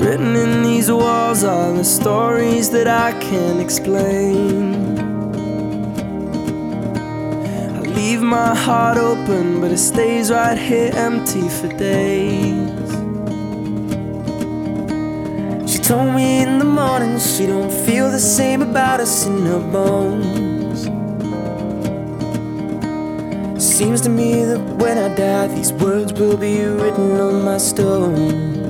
Written in these walls are the stories that I can't explain. I leave my heart open, but it stays right here empty for days. She told me in the morning she don't feel the same about us in her bones. Seems to me that when I die, these words will be written on my stone.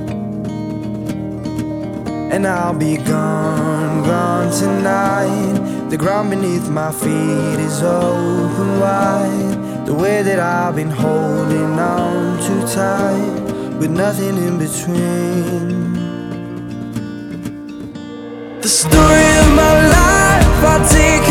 And I'll be gone, gone tonight. The ground beneath my feet is open wide. The way that I've been holding on too tight, with nothing in between. The story of my life, I take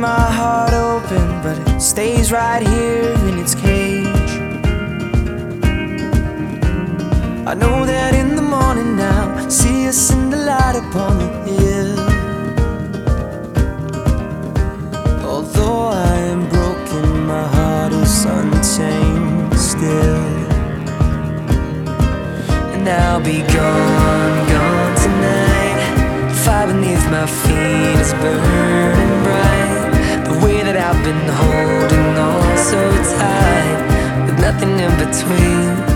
my heart open, but it stays right here in its cage. I know that in the morning now, see us in the light upon the hill. Although I am broken, my heart is untamed still. And I'll be gone, gone tonight. Fire beneath my feet is burning been holding on so tight, with nothing in between.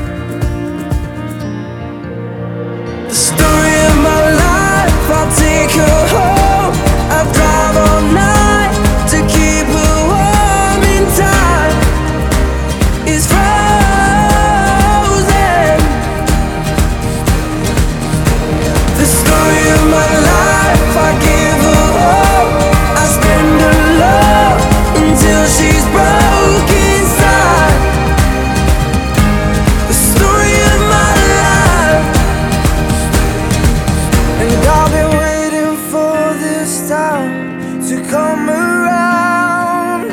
Time to come around.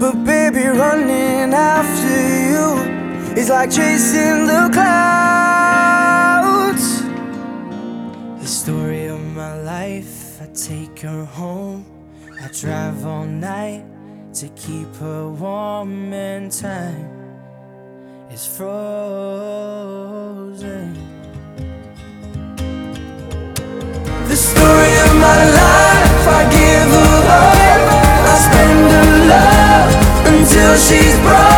But baby, running after you is like chasing the clouds. The story of my life, I take her home. I drive all night to keep her warm and time is frozen. The story of my life, I give her I spend her love until she's broke.